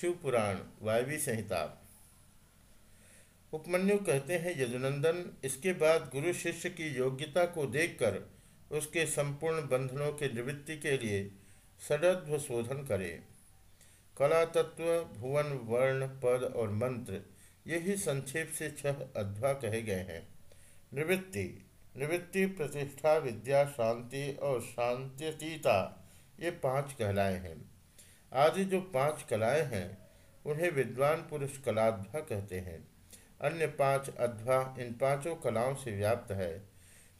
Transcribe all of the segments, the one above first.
शिव पुराण, वायवी संहिता। उपमन्यु कहते हैं, यदुनंदन, इसके बाद गुरु शिष्य की योग्यता को देखकर उसके संपूर्ण बंधनों के निवृत्ति के लिए सडध्व शोधन करे। कला तत्व, भुवन, वर्ण, पद और मंत्र, यही संक्षेप से छह अध्वा कहे गए हैं। निवृत्ति। निवृत्ति, प्रतिष्ठा, विद्या, शांति और शांत्यतीता, ये पाँच कहलाए हैं। आदि जो पाँच कलाएँ हैं, उन्हें विद्वान पुरुष कलाध्वा कहते हैं। अन्य पाँच अध्वा इन पाँचों कलाओं से व्याप्त है।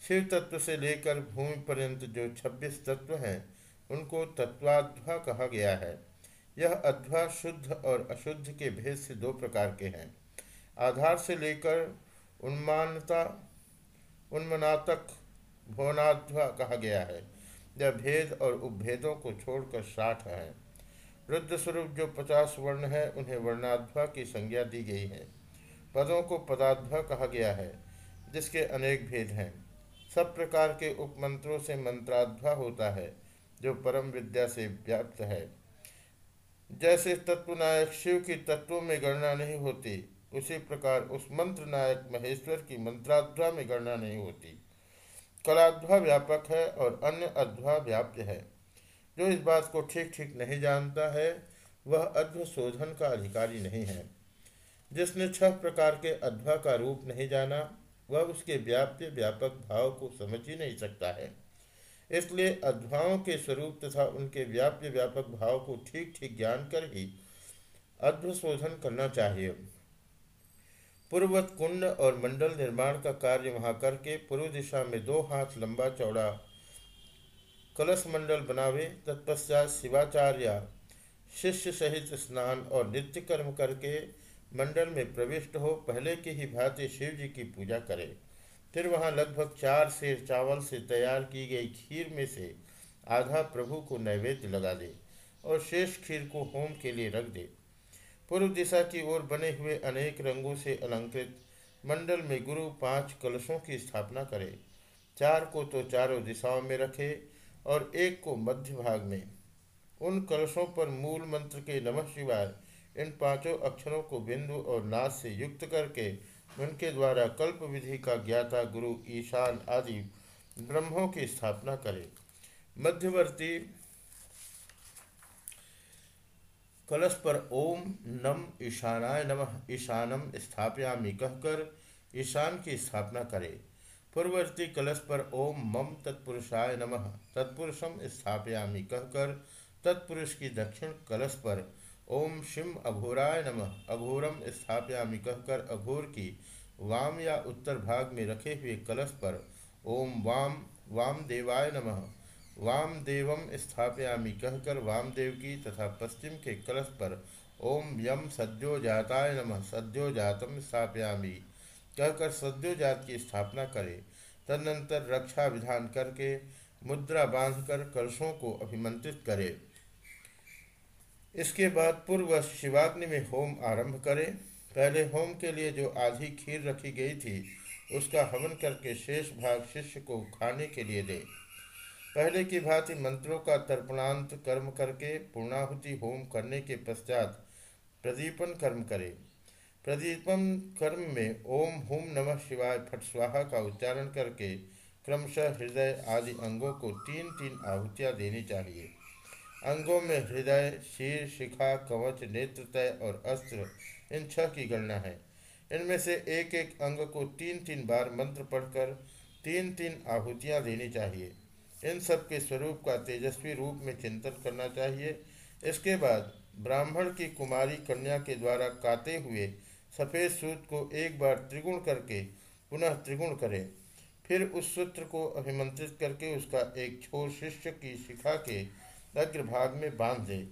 शिव तत्व से लेकर भूमि पर्यंत जो छब्बीस तत्व हैं, उनको तत्वाध्वा कहा गया है। यह अध्वा शुद्ध और अशुद्ध के भेद से दो प्रकार के हैं। आधार से लेकर उन्मानता, उन्मनातक भुवनाध्वा कहा गया है। यह भेद और उपभेदों को छोड़कर साठ है। रुद्र स्वरूप जो पचास वर्ण है, उन्हें वर्णाध्वा की संज्ञा दी गई है। पदों को पदाध्वा कहा गया है, जिसके अनेक भेद हैं। सब प्रकार के उपमंत्रों से मंत्राध्वा होता है, जो परम विद्या से व्याप्त है। जैसे तत्व नायक शिव की तत्वों में गणना नहीं होती, उसी प्रकार उस मंत्र नायक महेश्वर की मंत्राध्वा में गणना नहीं होती। कलाध्वा व्यापक है और अन्य अध्वा व्याप्य है। जो इस बात को ठीक ठीक नहीं जानता है, वह अध्व शोधन का अधिकारी नहीं है। जिसने छह प्रकार के अध्वा का रूप नहीं जाना, वह उसके व्याप्य व्यापक भाव को समझ ही नहीं सकता है। इसलिए अध्वाओं के स्वरूप तथा उनके व्याप्य व्यापक भाव को ठीक ठीक ज्ञान कर ही अध्व शोधन करना चाहिए। पूर्ववत कुंड और मंडल निर्माण का कार्य वहाँ करके पूर्व दिशा में दो हाथ लंबा चौड़ा कलश मंडल बनावे, तत्पश्चात शिवाचार्य शिष्य सहित स्नान और नित्य कर्म करके मंडल में प्रविष्ट हो, पहले की ही भांति शिव जी की पूजा करे। फिर वहाँ लगभग चार सेर चावल से तैयार की गई खीर में से आधा प्रभु को नैवेद्य लगा दे और शेष खीर को होम के लिए रख दे। पूर्व दिशा की ओर बने हुए अनेक रंगों से अलंकृत मंडल में गुरु पाँच कलशों की स्थापना करे। चार को तो चारों दिशाओं में रखे और एक को मध्य भाग में। उन कलशों पर मूल मंत्र के नमः शिवाय, इन पाँचों अक्षरों को बिंदु और नाश से युक्त करके उनके द्वारा कल्प विधि का ज्ञाता गुरु ईशान आदि ब्रह्मों की स्थापना करे। मध्यवर्ती कलश पर ओम नम ईशानाय नमः, ईशानम स्थापयामी, कहकर ईशान की स्थापना करे। पूर्ववर्ती कलश पर ओम मम तत्पुरुषाय नमः। तत्पुरुषम स्थापयामी कहकर तत्पुरुष की दक्षिण कलश पर ओम शिम अघोराय नमः। अघोरम स्थापयामी कहकर अघोर की वाम या उत्तर भाग में रखे हुए कलश पर ओम वाम वाम देवाय नमः। वाम देवम स्थापयामी कहकर वामदेव की तथा पश्चिम के कलश पर ओम यम सद्यो जाताय नमः। सद्यो जातम स्थापयामी। कहकर सद्योजात की स्थापना करे, तदनंतर रक्षा विधान करके मुद्रा बांधकर कलशों को अभिमंत्रित करे। इसके बाद पूर्व शिवाग्नि में होम आरंभ करे। पहले होम के लिए जो आधी खीर रखी गई थी, उसका हवन करके शेष भाग शिष्य को खाने के लिए दे। पहले की भांति मंत्रों का तर्पणांत कर्म करके पूर्णाहुति होम करने के पश्चात प्रदीपन कर्म करे। प्रदीपम कर्म में ओम हुम नमः शिवाय फट स्वाहा का उच्चारण करके क्रमशः हृदय आदि अंगों को तीन तीन आहुतियाँ देनी चाहिए। अंगों में हृदय शीर शिखा, कवच नेत्रतय और अस्त्र, इन छह की गणना है। इनमें से एक एक अंग को तीन तीन बार मंत्र पढ़कर तीन तीन आहुतियाँ देनी चाहिए। इन सब के स्वरूप का तेजस्वी रूप में चिंतन करना चाहिए। इसके बाद ब्राह्मण की कुमारी कन्या के द्वारा काते हुए सफ़ेद सूत को एक बार त्रिगुण करके पुनः त्रिगुण करें। फिर उस सूत्र को अभिमंत्रित करके उसका एक छोर शिष्य की शिखा के अग्रभाग में बाँध दे।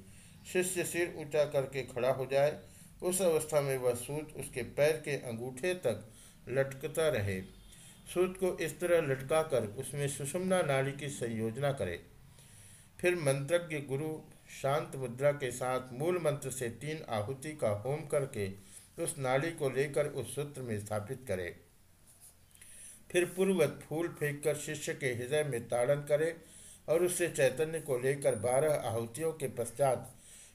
शिष्य सिर ऊँचा करके खड़ा हो जाए। उस अवस्था में वह सूत उसके पैर के अंगूठे तक लटकता रहे। सूत को इस तरह लटकाकर उसमें सुषमना नाड़ी की संयोजना करे। फिर मंत्रज्ञ गुरु शांत मुद्रा के साथ मूल मंत्र से तीन आहुति का होम करके उस नाड़ी को लेकर उस सूत्र में स्थापित करे। फिर पूर्वत फूल फेंककर शिष्य के हृदय में ताड़न करे और उससे चैतन्य को लेकर बारह आहुतियों के पश्चात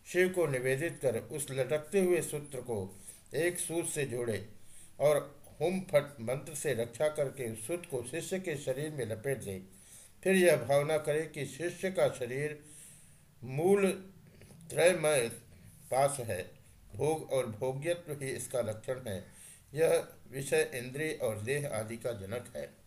शिव को निवेदित कर उस लटकते हुए सूत्र को एक सूत से जोड़े और हुम फट मंत्र से रक्षा करके उस सूत को शिष्य के शरीर में लपेट दे। फिर यह भावना करे कि शिष्य का शरीर मूल त्रयमय पास है। भोग और भोग्यत्व ही इसका लक्षण है। यह विषय इंद्रिय और देह आदि का जनक है।